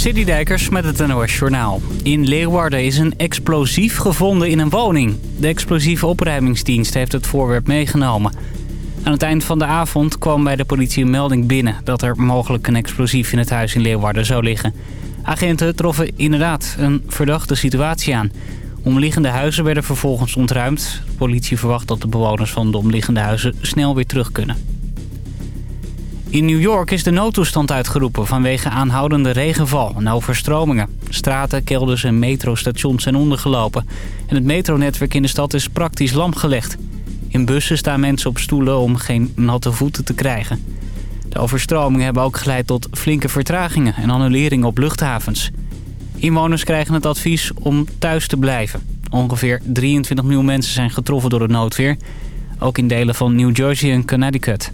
Dijkers met het NOS Journaal. In Leeuwarden is een explosief gevonden in een woning. De explosieve opruimingsdienst heeft het voorwerp meegenomen. Aan het eind van de avond kwam bij de politie een melding binnen... dat er mogelijk een explosief in het huis in Leeuwarden zou liggen. Agenten troffen inderdaad een verdachte situatie aan. Omliggende huizen werden vervolgens ontruimd. De politie verwacht dat de bewoners van de omliggende huizen snel weer terug kunnen. In New York is de noodtoestand uitgeroepen vanwege aanhoudende regenval en overstromingen. Straten, kelders en metrostations zijn ondergelopen. En het metronetwerk in de stad is praktisch lamgelegd. In bussen staan mensen op stoelen om geen natte voeten te krijgen. De overstromingen hebben ook geleid tot flinke vertragingen en annuleringen op luchthavens. Inwoners krijgen het advies om thuis te blijven. Ongeveer 23 miljoen mensen zijn getroffen door het noodweer. Ook in delen van New Jersey en Connecticut.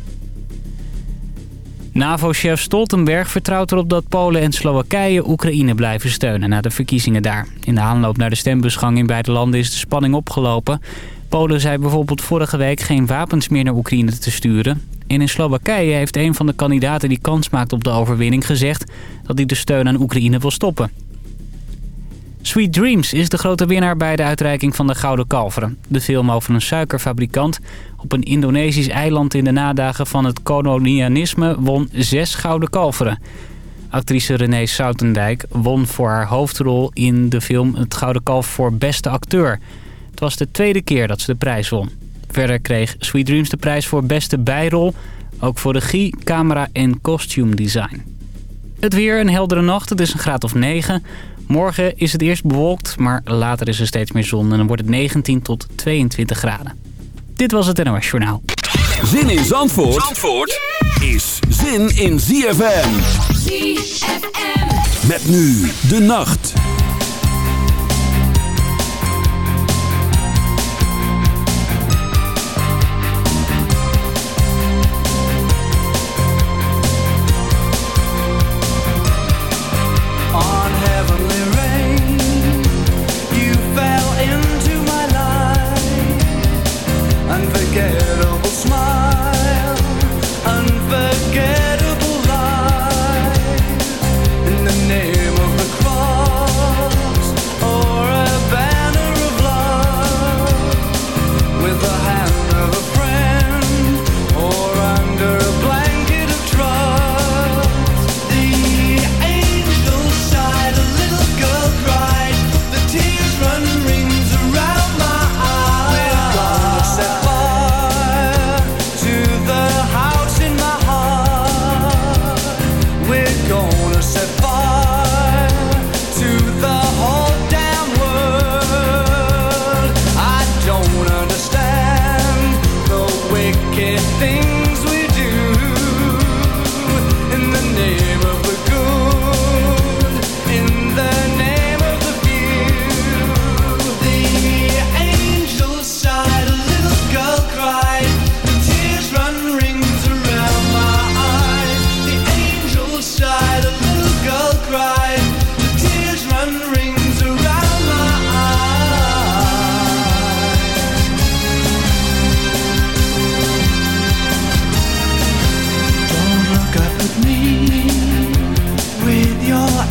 NAVO-chef Stoltenberg vertrouwt erop dat Polen en Slowakije Oekraïne blijven steunen na de verkiezingen daar. In de aanloop naar de stembusgang in beide landen is de spanning opgelopen. Polen zei bijvoorbeeld vorige week geen wapens meer naar Oekraïne te sturen. En in Slowakije heeft een van de kandidaten die kans maakt op de overwinning gezegd dat hij de steun aan Oekraïne wil stoppen. Sweet Dreams is de grote winnaar bij de uitreiking van de Gouden Kalveren. De film over een suikerfabrikant op een Indonesisch eiland in de nadagen van het kolonialisme won zes Gouden Kalveren. Actrice Renee Soutendijk won voor haar hoofdrol in de film het Gouden Kalf voor beste acteur. Het was de tweede keer dat ze de prijs won. Verder kreeg Sweet Dreams de prijs voor beste bijrol, ook voor regie, camera en costume design. Het weer een heldere nacht, het is een graad of 9. Morgen is het eerst bewolkt, maar later is er steeds meer zon en dan wordt het 19 tot 22 graden. Dit was het NOS Journaal. Zin in Zandvoort, Zandvoort is zin in ZFM. ZFM. Met nu de nacht.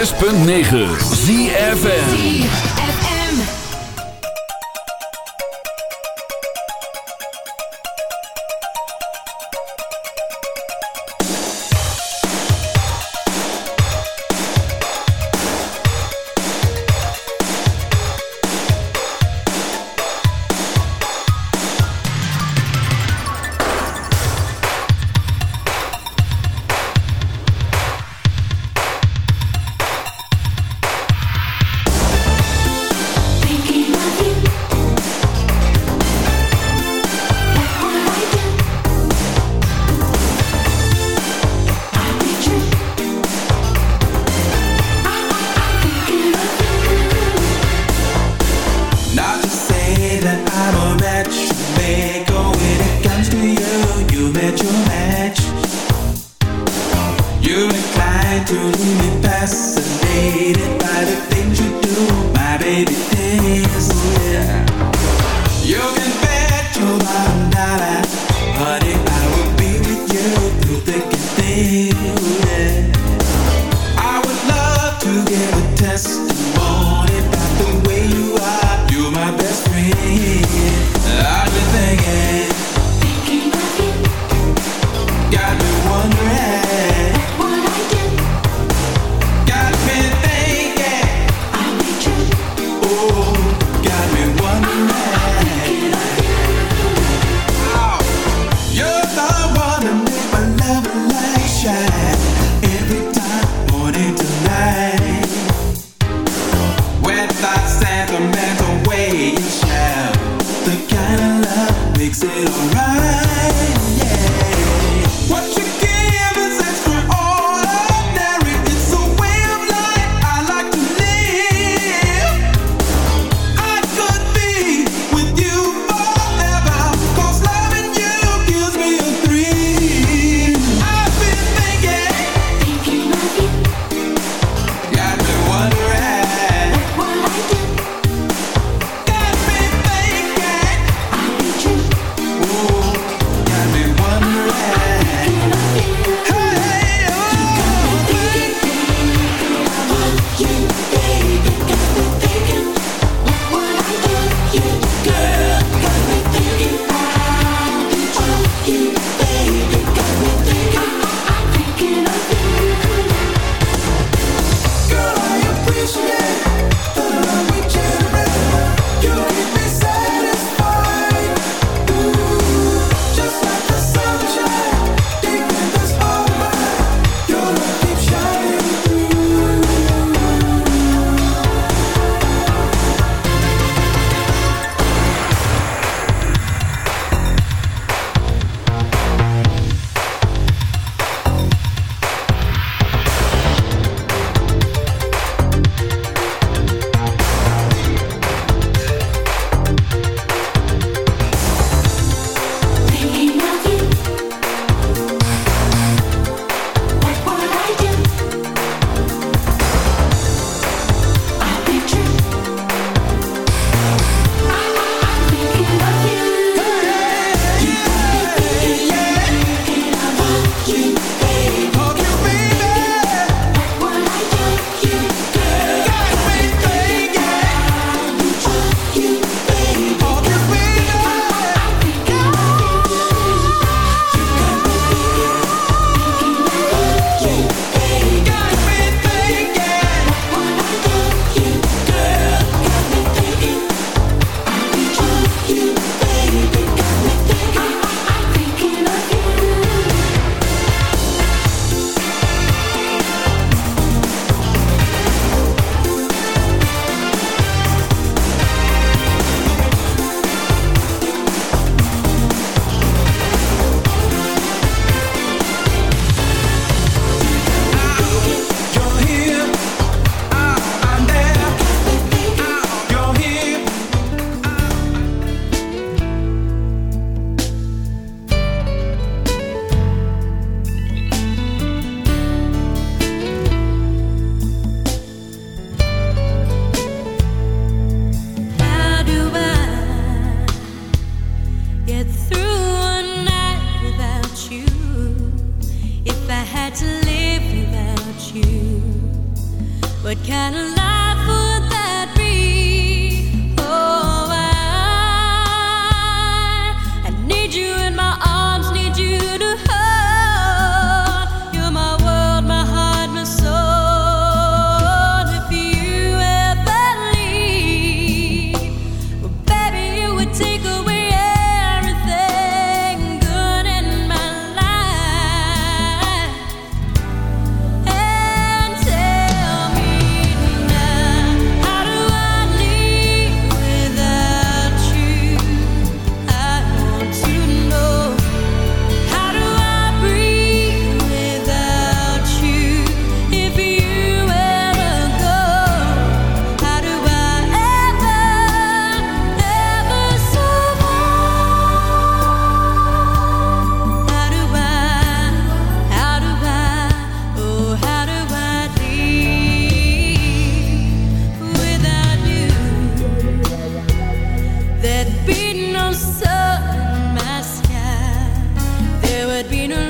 106.9 had been around.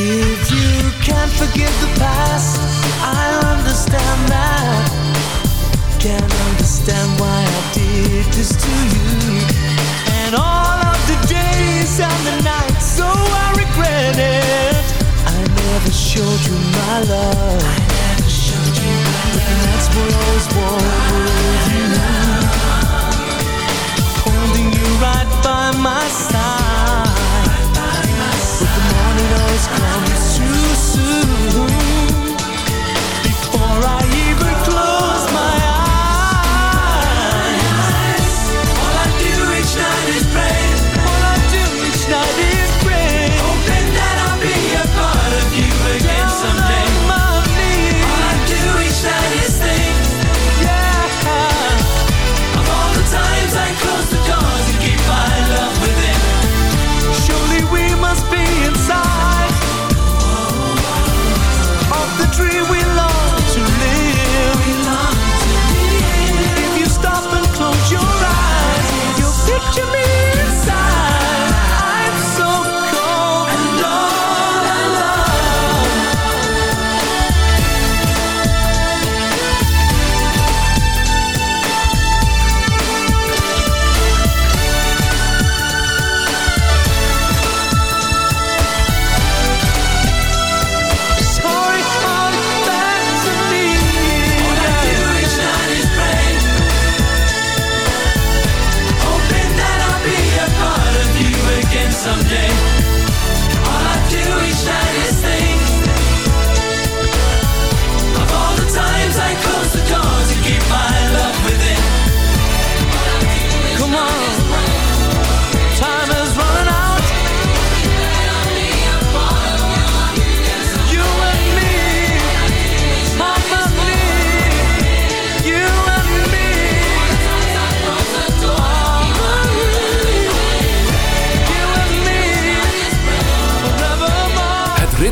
If you can't forgive the past, I understand that. Can't understand why I did this to you. And all of the days and the nights, so I regret it. I never showed you my love. I showed you that's what I always wanted you. Holding you right by my side. But the morning always comes too soon.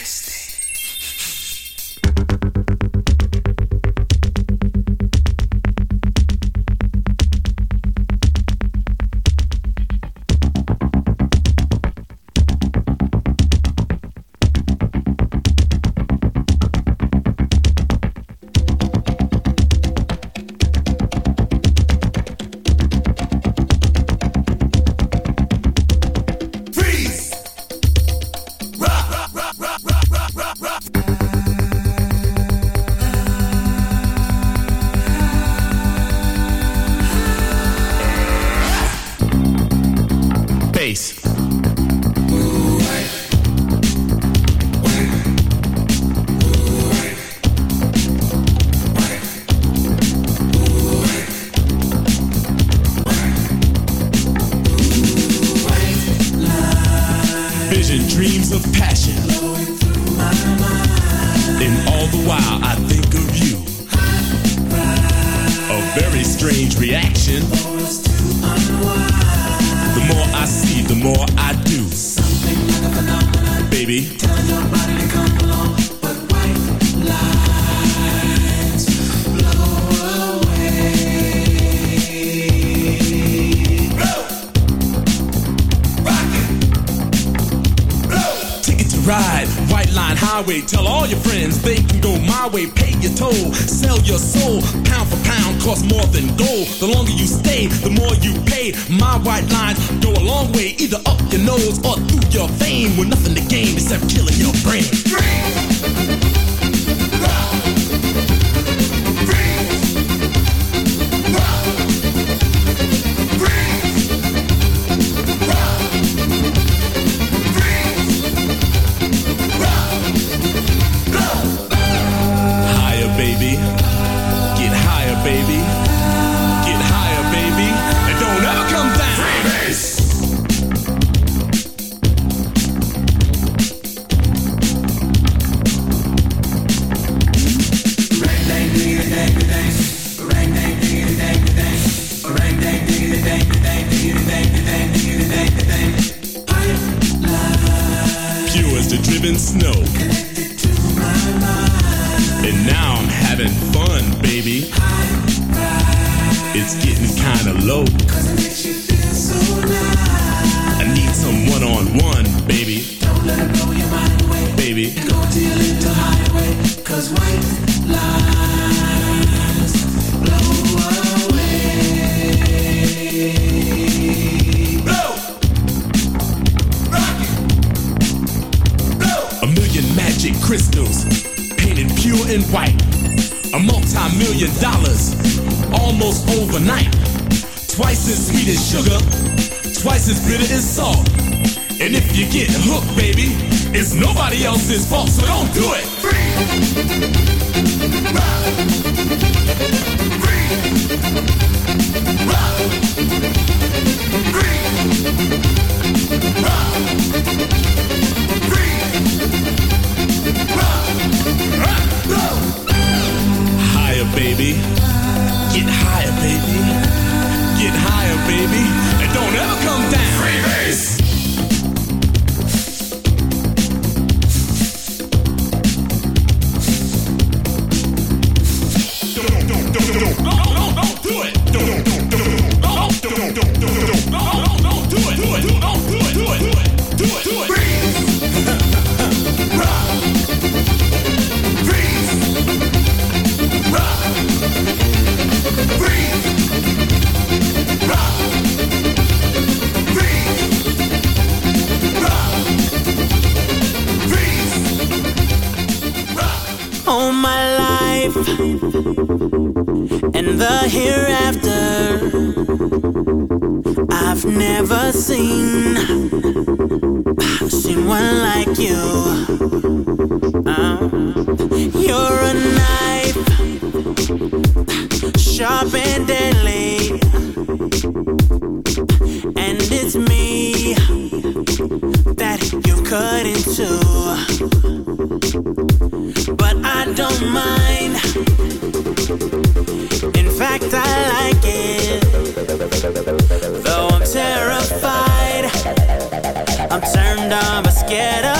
Freeze! never seen someone like you. Um, you're a knife, sharp and deadly, and it's me that you cut into. But I don't mind. In fact, I like terrified. I'm turned on but scared of.